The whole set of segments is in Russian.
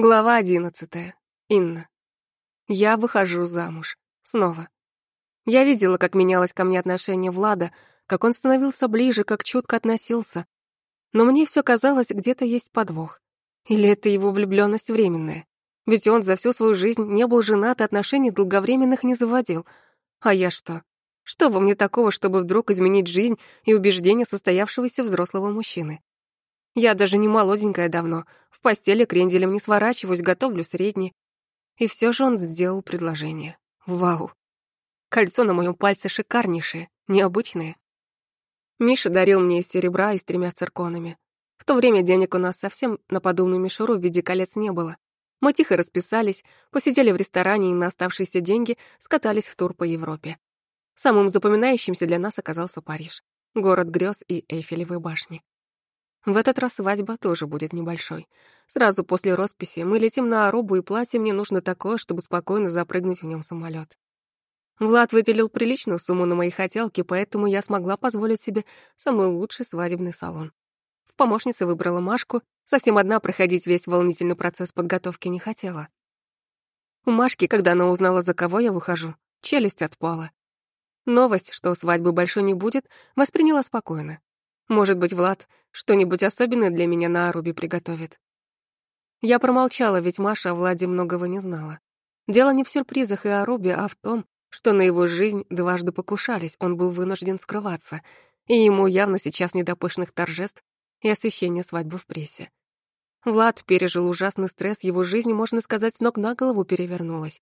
Глава одиннадцатая. Инна. Я выхожу замуж. Снова. Я видела, как менялось ко мне отношение Влада, как он становился ближе, как чутко относился. Но мне все казалось, где-то есть подвох. Или это его влюблённость временная? Ведь он за всю свою жизнь не был женат и отношений долговременных не заводил. А я что? Что во мне такого, чтобы вдруг изменить жизнь и убеждения состоявшегося взрослого мужчины? Я даже не молоденькая давно, в постели кренделем не сворачиваюсь, готовлю средний. И все же он сделал предложение. Вау. Кольцо на моем пальце шикарнейшее, необычное. Миша дарил мне из серебра и с тремя цирконами. В то время денег у нас совсем на подобную мишуру в виде колец не было. Мы тихо расписались, посидели в ресторане и на оставшиеся деньги скатались в тур по Европе. Самым запоминающимся для нас оказался Париж, город грез и Эйфелевой башни. В этот раз свадьба тоже будет небольшой. Сразу после росписи мы летим на Арубу, и платье мне нужно такое, чтобы спокойно запрыгнуть в нем самолет. Влад выделил приличную сумму на мои хотелки, поэтому я смогла позволить себе самый лучший свадебный салон. В помощнице выбрала Машку, совсем одна проходить весь волнительный процесс подготовки не хотела. У Машки, когда она узнала, за кого я выхожу, челюсть отпала. Новость, что свадьбы большой не будет, восприняла спокойно. Может быть, Влад что-нибудь особенное для меня на Арубе приготовит. Я промолчала, ведь Маша о Владе многого не знала. Дело не в сюрпризах и Арубе, а в том, что на его жизнь дважды покушались, он был вынужден скрываться, и ему явно сейчас не до пышных торжеств и освещения свадьбы в прессе. Влад пережил ужасный стресс, его жизнь, можно сказать, с ног на голову перевернулась.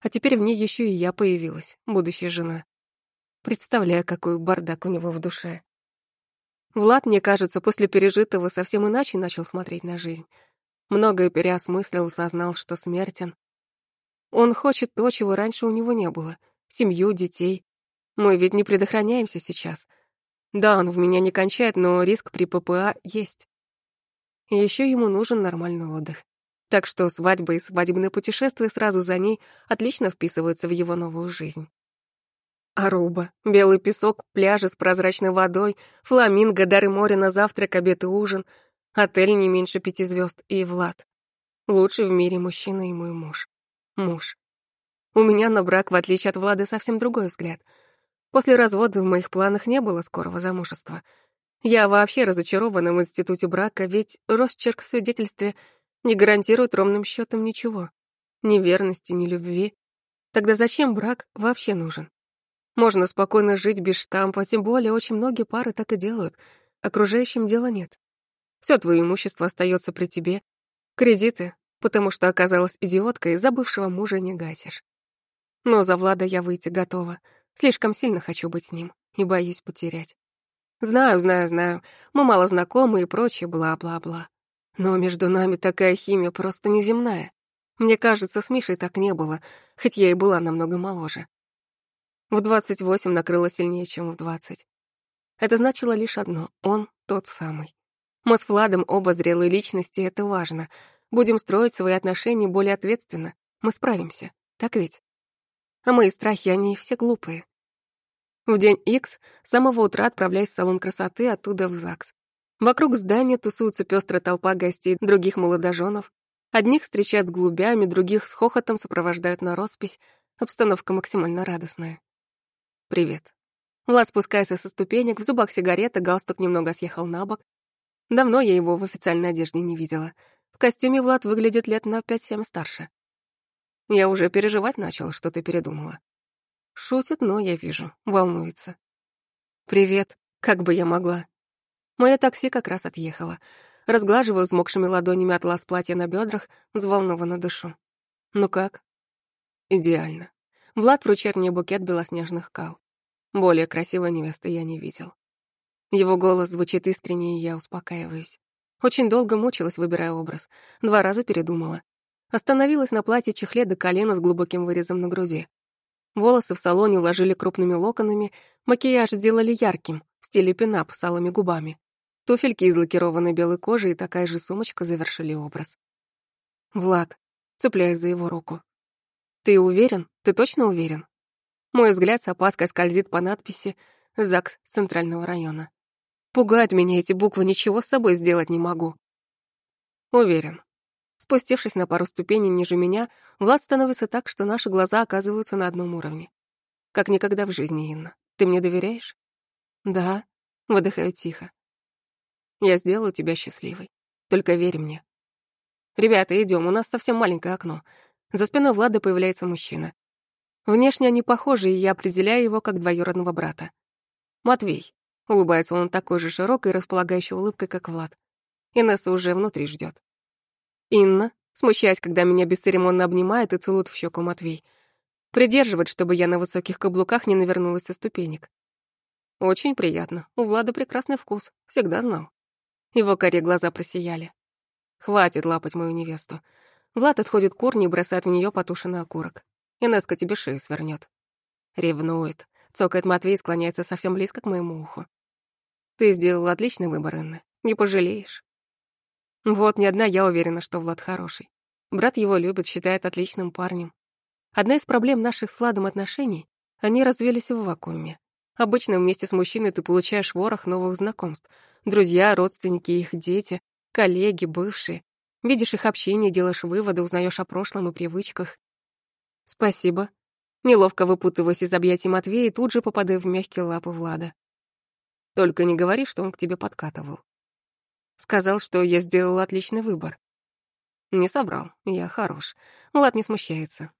А теперь в ней еще и я появилась, будущая жена. Представляю, какой бардак у него в душе. Влад, мне кажется, после пережитого совсем иначе начал смотреть на жизнь. Многое переосмыслил, сознал, что смертен. Он хочет то, чего раньше у него не было. Семью, детей. Мы ведь не предохраняемся сейчас. Да, он в меня не кончает, но риск при ППА есть. И ещё ему нужен нормальный отдых. Так что свадьба и свадебное путешествие сразу за ней отлично вписываются в его новую жизнь. Аруба, белый песок, пляжи с прозрачной водой, фламинго, дары моря на завтрак, обед и ужин, отель не меньше пяти звезд и Влад. Лучший в мире мужчина и мой муж. Муж. У меня на брак, в отличие от Влада, совсем другой взгляд. После развода в моих планах не было скорого замужества. Я вообще разочарована в институте брака, ведь росчерк в свидетельстве не гарантирует ровным счетом ничего. Ни верности, ни любви. Тогда зачем брак вообще нужен? Можно спокойно жить без штампа, тем более очень многие пары так и делают. Окружающим дела нет. Все твое имущество остается при тебе. Кредиты, потому что оказалась идиоткой, забывшего мужа не гасишь. Но за Влада я выйти готова. Слишком сильно хочу быть с ним и боюсь потерять. Знаю, знаю, знаю, мы мало знакомы и прочее, бла-бла-бла. Но между нами такая химия просто неземная. Мне кажется, с Мишей так не было, хоть я и была намного моложе. В 28 накрыло сильнее, чем в 20. Это значило лишь одно — он тот самый. Мы с Владом оба зрелые личности, это важно. Будем строить свои отношения более ответственно. Мы справимся. Так ведь? А мои страхи, они все глупые. В день X с самого утра отправляюсь в салон красоты, оттуда в ЗАГС. Вокруг здания тусуется пестрая толпа гостей, других молодоженов. Одних встречают с голубями, других с хохотом сопровождают на роспись. Обстановка максимально радостная. «Привет». Влад спускается со ступенек, в зубах сигарета, галстук немного съехал на бок. Давно я его в официальной одежде не видела. В костюме Влад выглядит лет на 5-7 старше. Я уже переживать начала, что ты передумала. Шутит, но я вижу, волнуется. «Привет, как бы я могла?» Мое такси как раз отъехало. Разглаживаю взмокшими ладонями атлас платья на бедрах, взволнованно душу. «Ну как?» «Идеально». Влад вручает мне букет белоснежных кал. Более красивой невесты я не видел. Его голос звучит искренне, и я успокаиваюсь. Очень долго мучилась, выбирая образ. Два раза передумала. Остановилась на платье-чехле до колена с глубоким вырезом на груди. Волосы в салоне уложили крупными локонами, макияж сделали ярким, в стиле пинап с алыми губами. Туфельки из лакированной белой кожи и такая же сумочка завершили образ. «Влад», цепляясь за его руку. «Ты уверен? Ты точно уверен?» Мой взгляд с опаской скользит по надписи «ЗАГС Центрального района». Пугают меня эти буквы, ничего с собой сделать не могу. Уверен. Спустившись на пару ступеней ниже меня, Влад становится так, что наши глаза оказываются на одном уровне. Как никогда в жизни, Инна. Ты мне доверяешь? Да. Выдыхаю тихо. Я сделаю тебя счастливой. Только верь мне. Ребята, идем, у нас совсем маленькое окно. За спиной Влада появляется мужчина. Внешне они похожи, и я определяю его как двоюродного брата. «Матвей», — улыбается он такой же широкой располагающей улыбкой, как Влад. Инесса уже внутри ждет. Инна, смущаясь, когда меня бесцеремонно обнимает и целует в щеку Матвей. Придерживает, чтобы я на высоких каблуках не навернулась со ступенек. Очень приятно. У Влада прекрасный вкус. Всегда знал. Его коре глаза просияли. Хватит лапать мою невесту. Влад отходит к урне и бросает в нее потушенный окурок. Инеска тебе шею свернет. Ревнует. Цокает Матвей и склоняется совсем близко к моему уху. Ты сделал отличный выбор, Инна. Не пожалеешь. Вот не одна я уверена, что Влад хороший. Брат его любит, считает отличным парнем. Одна из проблем наших с Владом отношений — они развелись в вакууме. Обычно вместе с мужчиной ты получаешь ворох новых знакомств. Друзья, родственники, их дети, коллеги, бывшие. Видишь их общение, делаешь выводы, узнаешь о прошлом и привычках. Спасибо. Неловко выпутываясь из объятий Матвея, тут же попадаю в мягкие лапы Влада. Только не говори, что он к тебе подкатывал. Сказал, что я сделала отличный выбор. Не собрал, я хорош. Влад не смущается.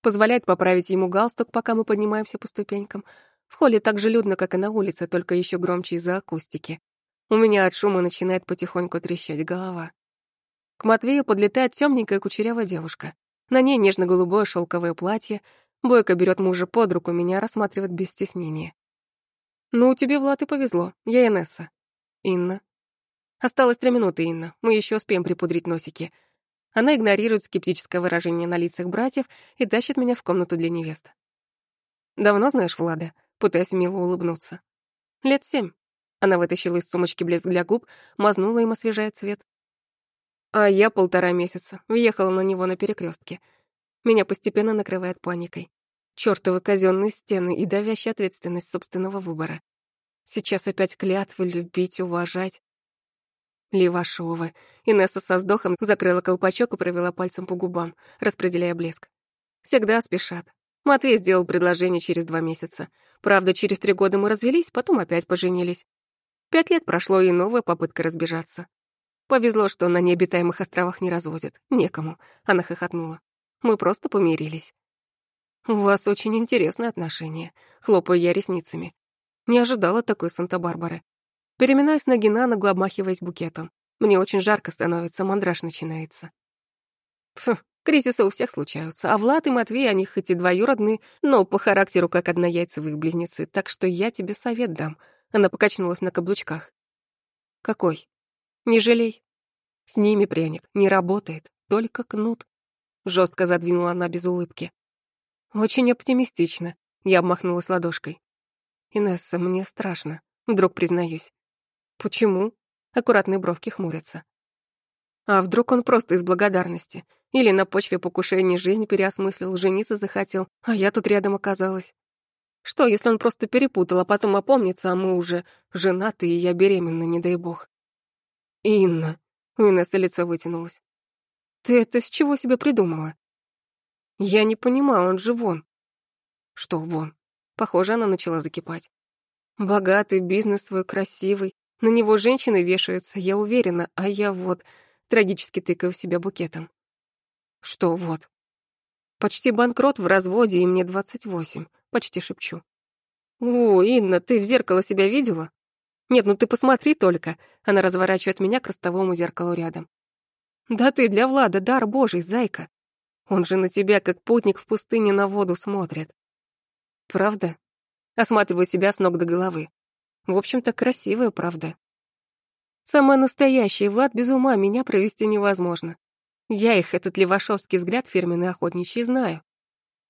Позволяет поправить ему галстук, пока мы поднимаемся по ступенькам. В холле так же людно, как и на улице, только еще громче из-за акустики. У меня от шума начинает потихоньку трещать голова. К Матвею подлетает темненькая кучерявая девушка. На ней нежно-голубое шелковое платье. Бойко берет мужа под руку, меня рассматривает без стеснения. «Ну, тебе, Влад, и повезло. Я Инесса». «Инна». «Осталось три минуты, Инна. Мы еще успеем припудрить носики». Она игнорирует скептическое выражение на лицах братьев и тащит меня в комнату для невесты. «Давно знаешь Влада?» Пытаясь мило улыбнуться. «Лет семь». Она вытащила из сумочки блеск для губ, мазнула им, освежая цвет. А я полтора месяца въехала на него на перекрестке. Меня постепенно накрывает паникой. Чёртовы казённые стены и давящая ответственность собственного выбора. Сейчас опять клятвы любить, уважать. Левашова. Инесса со вздохом закрыла колпачок и провела пальцем по губам, распределяя блеск. Всегда спешат. Матвей сделал предложение через два месяца. Правда, через три года мы развелись, потом опять поженились. Пять лет прошло, и новая попытка разбежаться. Повезло, что на необитаемых островах не разводят. Некому. Она хохотнула. Мы просто помирились. У вас очень интересные отношения. Хлопаю я ресницами. Не ожидала такой Санта-Барбары. Переминаюсь ноги на ногу, обмахиваясь букетом. Мне очень жарко становится, мандраж начинается. Фу, кризисы у всех случаются. А Влад и Матвей, они хоть и двоюродные, но по характеру как однояйцевые близнецы. Так что я тебе совет дам. Она покачнулась на каблучках. Какой? Не жалей. С ними пряник не работает, только кнут. Жестко задвинула она без улыбки. Очень оптимистично. Я обмахнулась ладошкой. Инесса, мне страшно. Вдруг признаюсь. Почему? Аккуратные бровки хмурятся. А вдруг он просто из благодарности? Или на почве покушения жизнь переосмыслил, жениться захотел, а я тут рядом оказалась? Что, если он просто перепутал, а потом опомнится, а мы уже женаты, и я беременна, не дай бог? «Инна», — у Инессы лицо вытянулось. «Ты это с чего себе придумала?» «Я не понимаю, он же вон». «Что вон?» Похоже, она начала закипать. «Богатый, бизнес свой красивый, на него женщины вешаются, я уверена, а я вот...» Трагически тыкаю в себя букетом. «Что вот?» «Почти банкрот в разводе, и мне двадцать восемь», — почти шепчу. «О, Инна, ты в зеркало себя видела?» Нет, ну ты посмотри только. Она разворачивает меня к ростовому зеркалу рядом. Да ты для Влада дар божий, зайка. Он же на тебя, как путник в пустыне, на воду смотрит. Правда? Осматриваю себя с ног до головы. В общем-то, красивая правда. Самая настоящая, Влад без ума, меня провести невозможно. Я их, этот левашовский взгляд фирменный охотничий, знаю.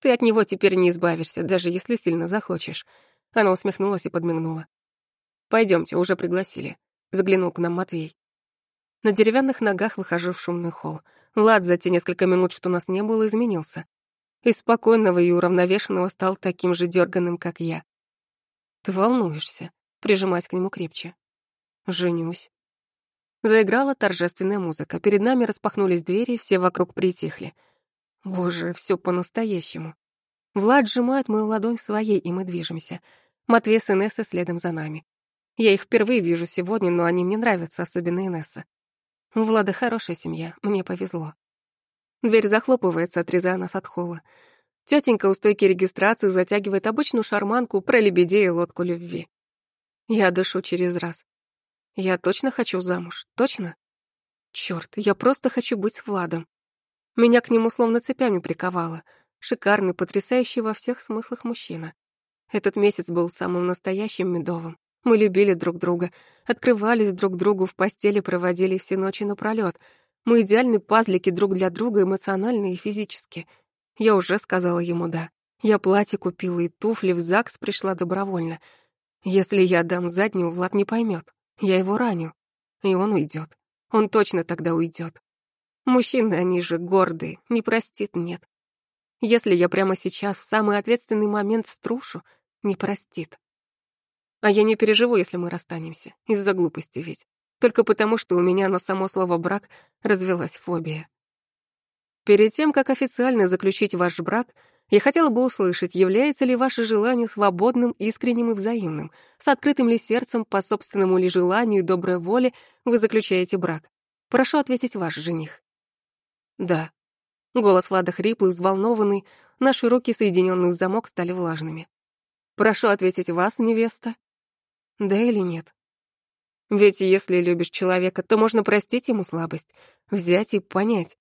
Ты от него теперь не избавишься, даже если сильно захочешь. Она усмехнулась и подмигнула. Пойдемте, уже пригласили», — заглянул к нам Матвей. На деревянных ногах выхожу в шумный холл. Влад за те несколько минут, что нас не было, изменился. Из спокойного и уравновешенного стал таким же дерганым, как я. «Ты волнуешься», — прижимаясь к нему крепче. «Женюсь». Заиграла торжественная музыка. Перед нами распахнулись двери, все вокруг притихли. Боже, все по-настоящему. Влад сжимает мою ладонь своей, и мы движемся. Матвей с Инессой следом за нами. Я их впервые вижу сегодня, но они мне нравятся, особенно Инесса. У Влада хорошая семья, мне повезло. Дверь захлопывается, отрезая нас от холла. Тетенька у стойки регистрации затягивает обычную шарманку про лебедей и лодку любви. Я дышу через раз. Я точно хочу замуж, точно? Чёрт, я просто хочу быть с Владом. Меня к нему словно цепями приковало. Шикарный, потрясающий во всех смыслах мужчина. Этот месяц был самым настоящим медовым. Мы любили друг друга, открывались друг другу в постели, проводили все ночи напролёт. Мы идеальные пазлики друг для друга эмоционально и физически. Я уже сказала ему «да». Я платье купила и туфли, в ЗАГС пришла добровольно — если я дам заднюю, Влад не поймет. Я его раню, и он уйдет. Он точно тогда уйдет. Мужчины, они же гордые, не простит, нет. Если я прямо сейчас, в самый ответственный момент струшу, не простит. А я не переживу, если мы расстанемся, из-за глупости ведь. Только потому, что у меня на само слово «брак» развелась фобия. Перед тем, как официально заключить ваш брак, я хотела бы услышать, является ли ваше желание свободным, искренним и взаимным, с открытым ли сердцем, по собственному ли желанию и доброй воле вы заключаете брак. Прошу ответить ваш жених. Да. Голос Влада хриплый, взволнованный, наши руки, соединенные в замок, стали влажными. Прошу ответить вас, невеста. Да или нет? Ведь если любишь человека, то можно простить ему слабость, взять и понять.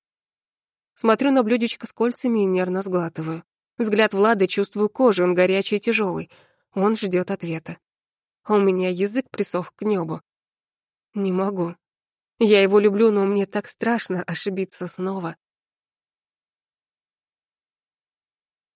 Смотрю на блюдечко с кольцами и нервно сглатываю. Взгляд Влада чувствую кожу, он горячий и тяжелый. Он ждет ответа. А у меня язык присох к небу. Не могу. Я его люблю, но мне так страшно ошибиться снова.